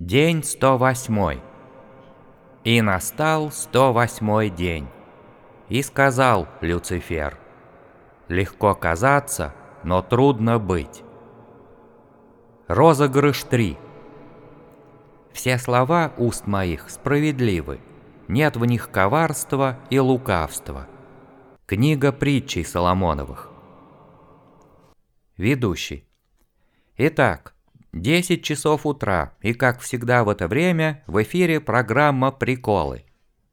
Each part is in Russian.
День 108. И настал 108 день. И сказал Люцифер, «Легко казаться, но трудно быть». Розыгрыш 3. Все слова уст моих справедливы, нет в них коварства и лукавства. Книга притчей Соломоновых. Ведущий. Итак, 10 часов утра, и как всегда в это время в эфире программа «Приколы».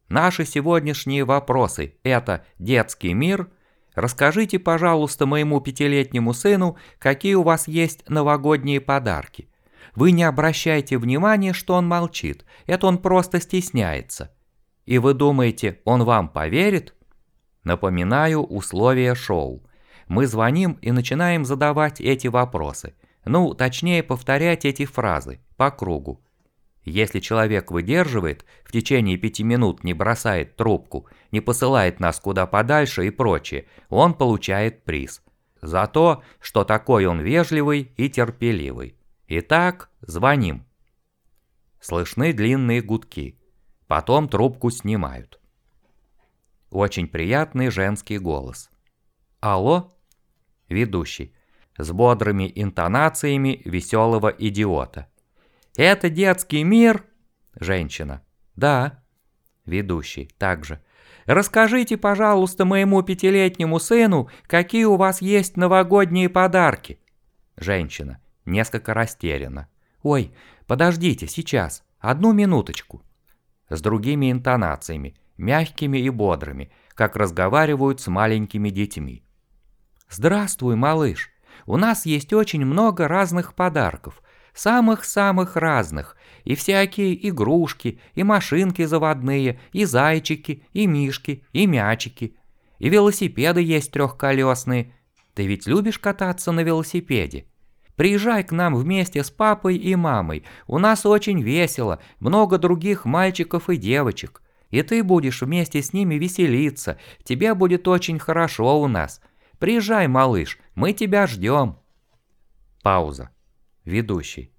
Наши сегодняшние вопросы – это «Детский мир», Расскажите, пожалуйста, моему пятилетнему сыну, какие у вас есть новогодние подарки. Вы не обращайте внимания, что он молчит, это он просто стесняется. И вы думаете, он вам поверит? Напоминаю условия шоу. Мы звоним и начинаем задавать эти вопросы – ну, точнее, повторять эти фразы по кругу. Если человек выдерживает, в течение пяти минут не бросает трубку, не посылает нас куда подальше и прочее, он получает приз. За то, что такой он вежливый и терпеливый. Итак, звоним. Слышны длинные гудки. Потом трубку снимают. Очень приятный женский голос. Алло? Ведущий с бодрыми интонациями веселого идиота. «Это детский мир?» Женщина. «Да». Ведущий. Также. «Расскажите, пожалуйста, моему пятилетнему сыну, какие у вас есть новогодние подарки?» Женщина. Несколько растеряна. «Ой, подождите, сейчас. Одну минуточку». С другими интонациями, мягкими и бодрыми, как разговаривают с маленькими детьми. «Здравствуй, малыш. У нас есть очень много разных подарков, самых-самых разных, и всякие игрушки, и машинки заводные, и зайчики, и мишки, и мячики. И велосипеды есть трехколесные. Ты ведь любишь кататься на велосипеде? Приезжай к нам вместе с папой и мамой. У нас очень весело, много других мальчиков и девочек. И ты будешь вместе с ними веселиться. Тебе будет очень хорошо у нас. Приезжай, малыш, мы тебя ждем. Пауза. Ведущий.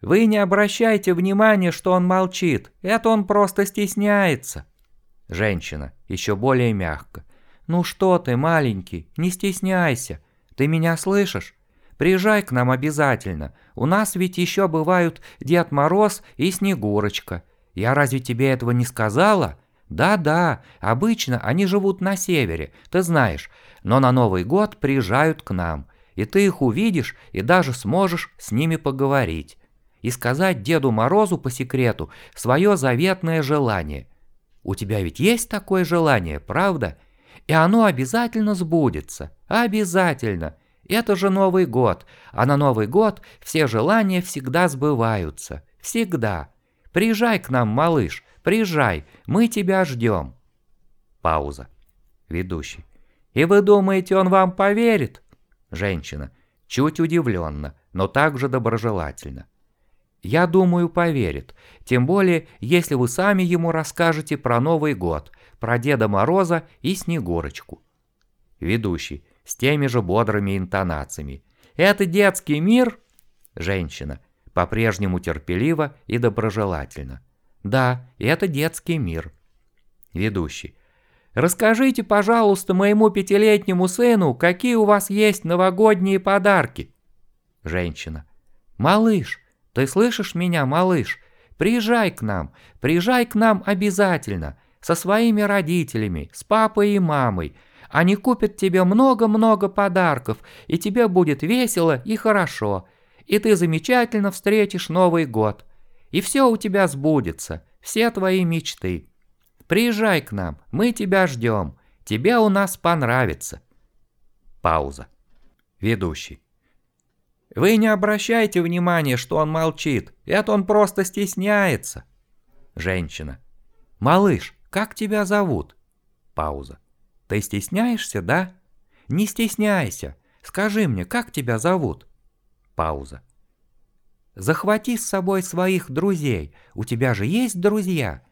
Вы не обращайте внимания, что он молчит. Это он просто стесняется. Женщина, еще более мягко. Ну что ты, маленький, не стесняйся. Ты меня слышишь? Приезжай к нам обязательно. У нас ведь еще бывают Дед Мороз и Снегурочка. Я разве тебе этого не сказала? Да-да, обычно они живут на севере, ты знаешь, но на Новый год приезжают к нам, и ты их увидишь и даже сможешь с ними поговорить. И сказать Деду Морозу по секрету свое заветное желание. У тебя ведь есть такое желание, правда? И оно обязательно сбудется. Обязательно. Это же Новый год, а на Новый год все желания всегда сбываются. Всегда. Приезжай к нам, малыш, приезжай, мы тебя ждем. Пауза. Ведущий. «И вы думаете, он вам поверит?» Женщина, чуть удивленно, но также доброжелательно. «Я думаю, поверит, тем более, если вы сами ему расскажете про Новый год, про Деда Мороза и Снегурочку». Ведущий, с теми же бодрыми интонациями. «Это детский мир?» Женщина, по-прежнему терпеливо и доброжелательно. «Да, это детский мир». Ведущий, Расскажите, пожалуйста, моему пятилетнему сыну, какие у вас есть новогодние подарки. Женщина. Малыш, ты слышишь меня, малыш? Приезжай к нам, приезжай к нам обязательно, со своими родителями, с папой и мамой. Они купят тебе много-много подарков, и тебе будет весело и хорошо. И ты замечательно встретишь Новый год. И все у тебя сбудется, все твои мечты. Приезжай к нам, мы тебя ждем. Тебе у нас понравится. Пауза. Ведущий. Вы не обращайте внимания, что он молчит. Это он просто стесняется. Женщина. Малыш, как тебя зовут? Пауза. Ты стесняешься, да? Не стесняйся. Скажи мне, как тебя зовут? Пауза. Захвати с собой своих друзей. У тебя же есть друзья?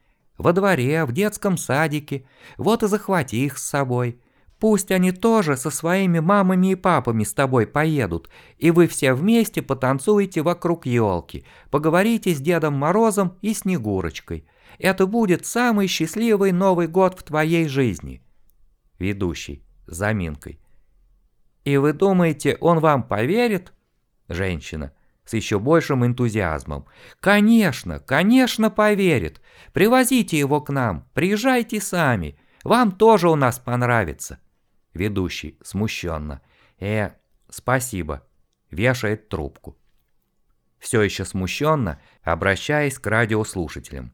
во дворе, в детском садике. Вот и захвати их с собой. Пусть они тоже со своими мамами и папами с тобой поедут, и вы все вместе потанцуете вокруг елки, поговорите с Дедом Морозом и Снегурочкой. Это будет самый счастливый Новый год в твоей жизни. Ведущий. Заминкой. И вы думаете, он вам поверит? Женщина. С еще большим энтузиазмом. Конечно, конечно поверит. Привозите его к нам, приезжайте сами. Вам тоже у нас понравится. Ведущий, смущенно. «Э, спасибо». Вешает трубку. Все еще смущенно, обращаясь к радиослушателям.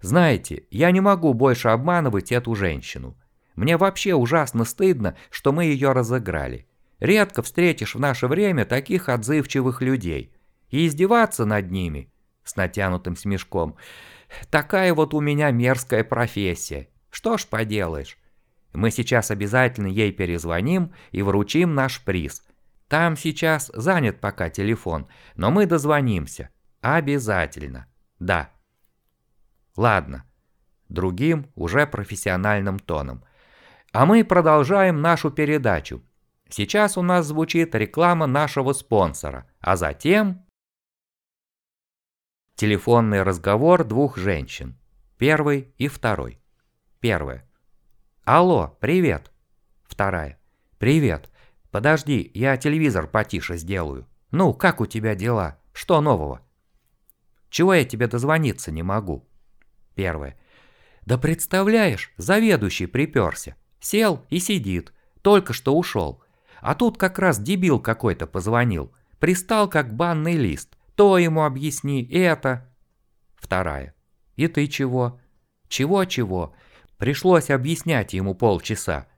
«Знаете, я не могу больше обманывать эту женщину. Мне вообще ужасно стыдно, что мы ее разыграли. Редко встретишь в наше время таких отзывчивых людей. И издеваться над ними, с натянутым смешком, такая вот у меня мерзкая профессия. Что ж поделаешь. Мы сейчас обязательно ей перезвоним и вручим наш приз. Там сейчас занят пока телефон, но мы дозвонимся. Обязательно. Да. Ладно. Другим, уже профессиональным тоном. А мы продолжаем нашу передачу. Сейчас у нас звучит реклама нашего спонсора, а затем... Телефонный разговор двух женщин. Первый и второй. Первая. Алло, привет. Вторая. Привет. Подожди, я телевизор потише сделаю. Ну, как у тебя дела? Что нового? Чего я тебе дозвониться не могу? Первая. Да представляешь, заведующий приперся. Сел и сидит. Только что ушел. А тут как раз дебил какой-то позвонил. Пристал как банный лист. То ему объясни, это. Вторая. И ты чего? Чего-чего? Пришлось объяснять ему полчаса.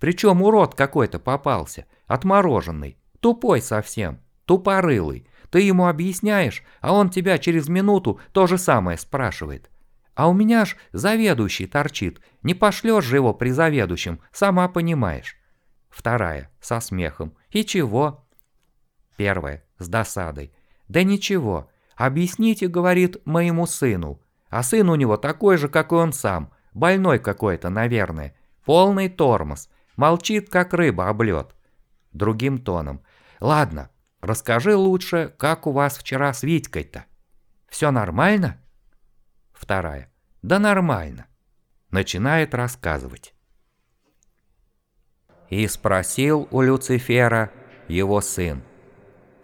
Причем урод какой-то попался, отмороженный, тупой совсем, тупорылый. Ты ему объясняешь, а он тебя через минуту то же самое спрашивает. А у меня ж заведующий торчит, не пошлешь же его при заведующем, сама понимаешь. Вторая, со смехом. И чего? Первая, с досадой. Да ничего, объясните, говорит, моему сыну. А сын у него такой же, как и он сам, Больной какой-то, наверное. Полный тормоз. Молчит, как рыба об лед. Другим тоном. Ладно, расскажи лучше, как у вас вчера с Витькой-то? Все нормально? Вторая. Да нормально. Начинает рассказывать. И спросил у Люцифера его сын.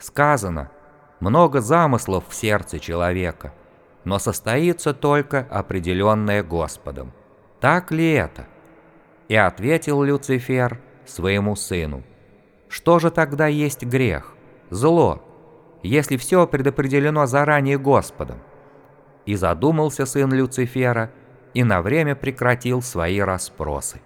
Сказано, много замыслов в сердце человека, но состоится только определенное Господом. Так ли это? И ответил Люцифер своему сыну. Что же тогда есть грех, зло, если все предопределено заранее Господом? И задумался сын Люцифера и на время прекратил свои расспросы.